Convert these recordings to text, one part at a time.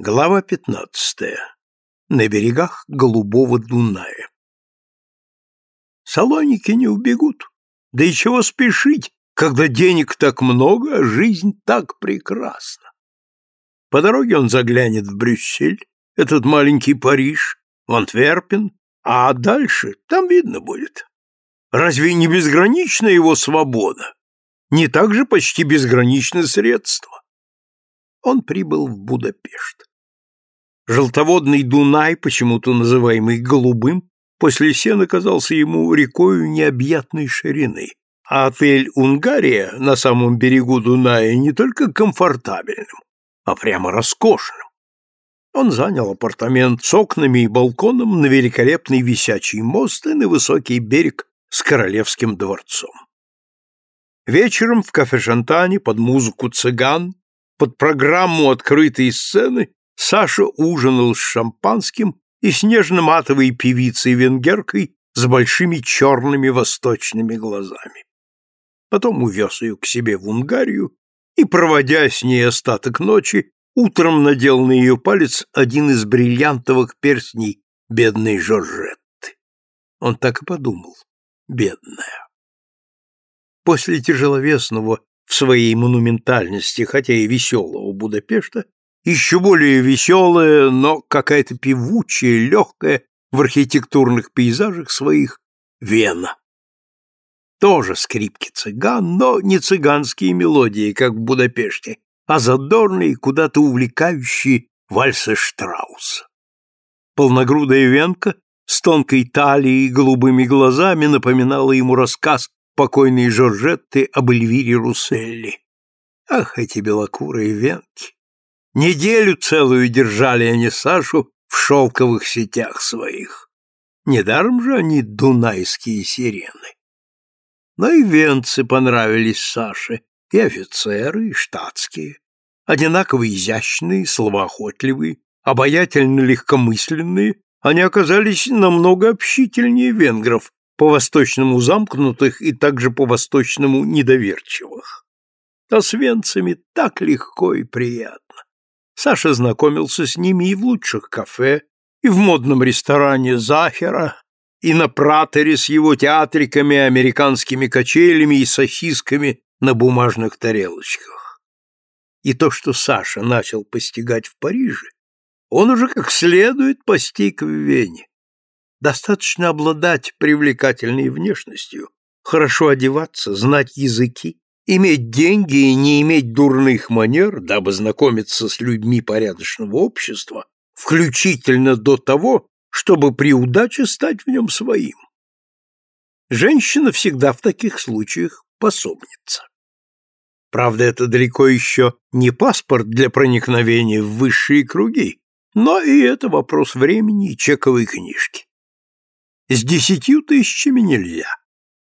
Глава пятнадцатая. На берегах Голубого Дуная. Салоники не убегут. Да и чего спешить, когда денег так много, а жизнь так прекрасна. По дороге он заглянет в Брюссель, этот маленький Париж, в Антверпен, а дальше там видно будет. Разве не безгранична его свобода? Не так же почти безграничны средства. Он прибыл в Будапешт. Желтоводный Дунай, почему-то называемый Голубым, после сена казался ему рекою необъятной ширины, а отель «Унгария» на самом берегу Дуная не только комфортабельным, а прямо роскошным. Он занял апартамент с окнами и балконом на великолепный висячий мост и на высокий берег с королевским дворцом. Вечером в кафе Шантане под музыку цыган, под программу открытой сцены Саша ужинал с шампанским и с нежно-матовой певицей-венгеркой с большими черными восточными глазами. Потом увез ее к себе в Унгарию и, проводя с ней остаток ночи, утром надел на ее палец один из бриллиантовых перстней бедной Жоржетты. Он так и подумал. Бедная. После тяжеловесного в своей монументальности, хотя и веселого Будапешта, еще более веселая, но какая-то певучая, легкая в архитектурных пейзажах своих Вена. Тоже скрипки цыган, но не цыганские мелодии, как в Будапеште, а задорные, куда-то увлекающие вальсы Штрауса. Полногрудая венка с тонкой талией и голубыми глазами напоминала ему рассказ покойной Жоржетты об Эльвире Русселли. Ах, эти белокурые венки! Неделю целую держали они Сашу в шелковых сетях своих. Недаром же они дунайские сирены. Но и венцы понравились Саше, и офицеры, и штатские. Одинаково изящные, словоохотливые, обаятельно легкомысленные, они оказались намного общительнее венгров, по-восточному замкнутых и также по-восточному недоверчивых. А с венцами так легко и приятно. Саша знакомился с ними и в лучших кафе, и в модном ресторане Захера, и на пратере с его театриками, американскими качелями и сосисками на бумажных тарелочках. И то, что Саша начал постигать в Париже, он уже как следует постиг в Вене. Достаточно обладать привлекательной внешностью, хорошо одеваться, знать языки, Иметь деньги и не иметь дурных манер, дабы знакомиться с людьми порядочного общества, включительно до того, чтобы при удаче стать в нем своим. Женщина всегда в таких случаях пособница. Правда, это далеко еще не паспорт для проникновения в высшие круги, но и это вопрос времени и чековой книжки. С десятью тысячами нельзя.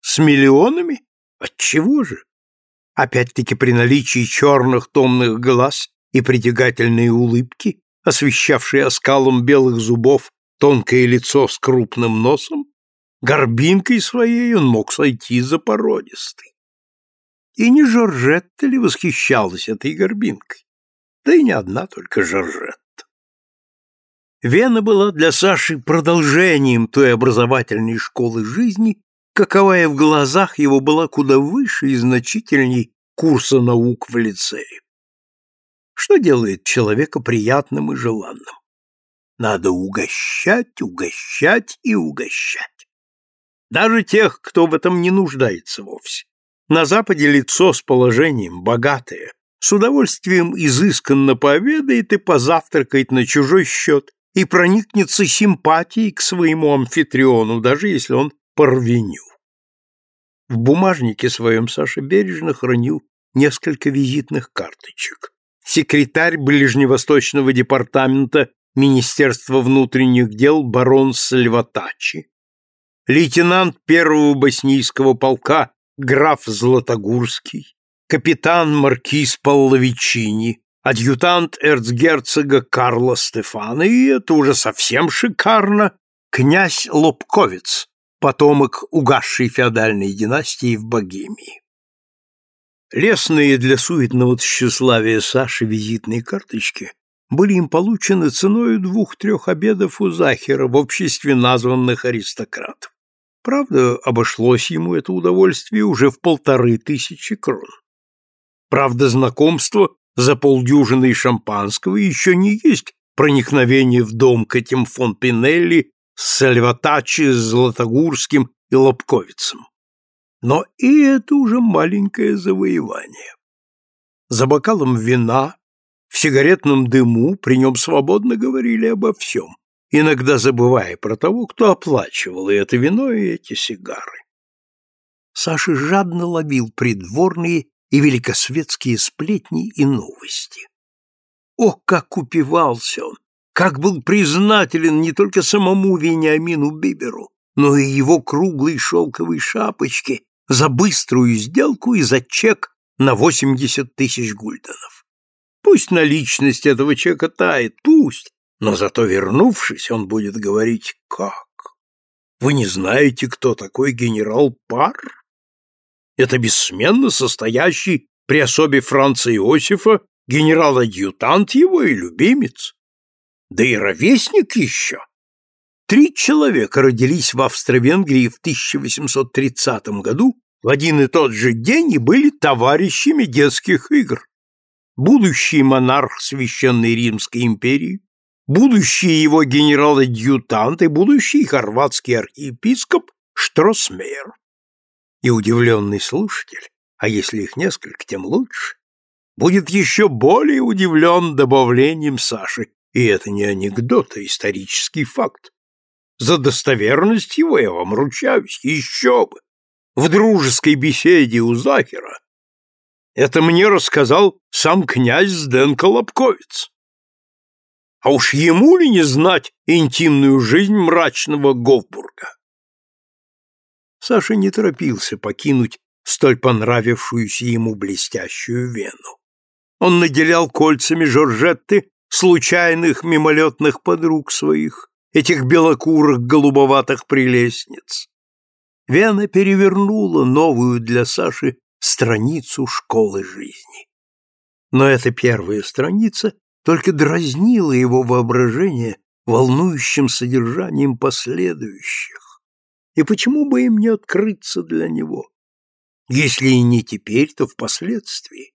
С миллионами? Отчего же? Опять-таки при наличии черных томных глаз и притягательной улыбки, освещавшей оскалом белых зубов тонкое лицо с крупным носом, горбинкой своей он мог сойти за породистый. И не Жоржетта ли восхищалась этой горбинкой? Да и не одна только Жоржетта. Вена была для Саши продолжением той образовательной школы жизни, каковая в глазах его была куда выше и значительней курса наук в лицее. Что делает человека приятным и желанным? Надо угощать, угощать и угощать. Даже тех, кто в этом не нуждается вовсе. На Западе лицо с положением богатое, с удовольствием изысканно пообедает и позавтракает на чужой счет и проникнется симпатией к своему амфитриону, даже если он Парвеню. В бумажнике своем Саша бережно хранил несколько визитных карточек. Секретарь Ближневосточного департамента Министерства внутренних дел барон Сальватачи, лейтенант первого боснийского полка граф Златогурский, капитан маркиз Палловичини, адъютант эрцгерцога Карла Стефана, и это уже совсем шикарно, князь Лобковец, потомок угасшей феодальной династии в Богемии. Лесные для суетного тщеславия Саши визитные карточки были им получены ценой двух-трех обедов у Захера в обществе названных аристократов. Правда, обошлось ему это удовольствие уже в полторы тысячи крон. Правда, знакомство за полдюжины шампанского еще не есть проникновение в дом к этим фон Пинелли с Сальватачи, Златогурским и Лобковицем. Но и это уже маленькое завоевание. За бокалом вина, в сигаретном дыму при нем свободно говорили обо всем, иногда забывая про того, кто оплачивал и это вино, и эти сигары. Саша жадно ловил придворные и великосветские сплетни и новости. О, как упивался он! Как был признателен не только самому Вениамину Биберу, но и его круглой шелковой шапочке за быструю сделку и за чек на 80 тысяч гульденов. Пусть наличность этого чека тает, пусть, но зато вернувшись, он будет говорить «как». Вы не знаете, кто такой генерал Пар? Это бессменно состоящий при особе Франца Иосифа генерал-адъютант его и любимец. Да и ровесник еще. Три человека родились в Австро-Венгрии в 1830 году в один и тот же день и были товарищами детских игр. Будущий монарх Священной Римской империи, будущий его генерал-адъютант и будущий хорватский архиепископ Штросмейер. И удивленный слушатель, а если их несколько, тем лучше, будет еще более удивлен добавлением Саши, и это не анекдот, а исторический факт. За достоверность его я вам ручаюсь, еще бы. В дружеской беседе у Захера это мне рассказал сам князь Сден Колобковец. А уж ему ли не знать интимную жизнь мрачного Говбурга? Саша не торопился покинуть столь понравившуюся ему блестящую вену. Он наделял кольцами Жоржетты случайных мимолетных подруг своих, этих белокурых голубоватых прелестниц. Вена перевернула новую для Саши страницу школы жизни. Но эта первая страница только дразнила его воображение волнующим содержанием последующих. И почему бы им не открыться для него? Если и не теперь, то впоследствии.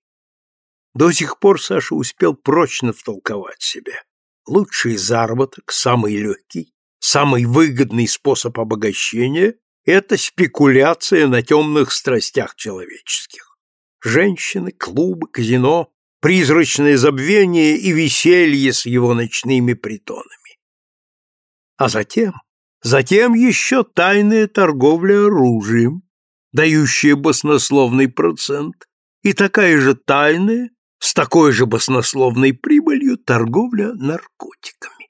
До сих пор Саша успел прочно втолковать себя. Лучший заработок, самый легкий, самый выгодный способ обогащения – это спекуляция на темных страстях человеческих. Женщины, клубы, казино, призрачное забвение и веселье с его ночными притонами. А затем, затем еще тайная торговля оружием, дающая баснословный процент, и такая же тайная, с такой же баснословной прибылью торговля наркотиками.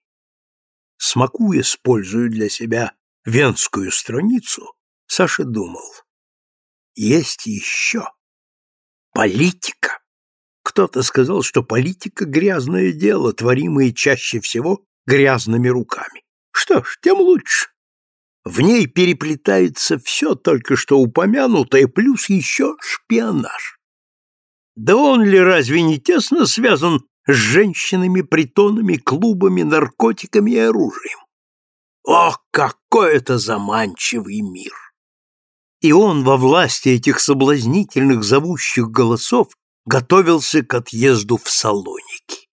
Смакуя, используя для себя венскую страницу, Саша думал, есть еще политика. Кто-то сказал, что политика — грязное дело, творимое чаще всего грязными руками. Что ж, тем лучше. В ней переплетается все только что упомянутое, плюс еще шпионаж. Да он ли разве не тесно связан с женщинами, притонами, клубами, наркотиками и оружием? Ох, какой это заманчивый мир! И он во власти этих соблазнительных зовущих голосов готовился к отъезду в Салоники.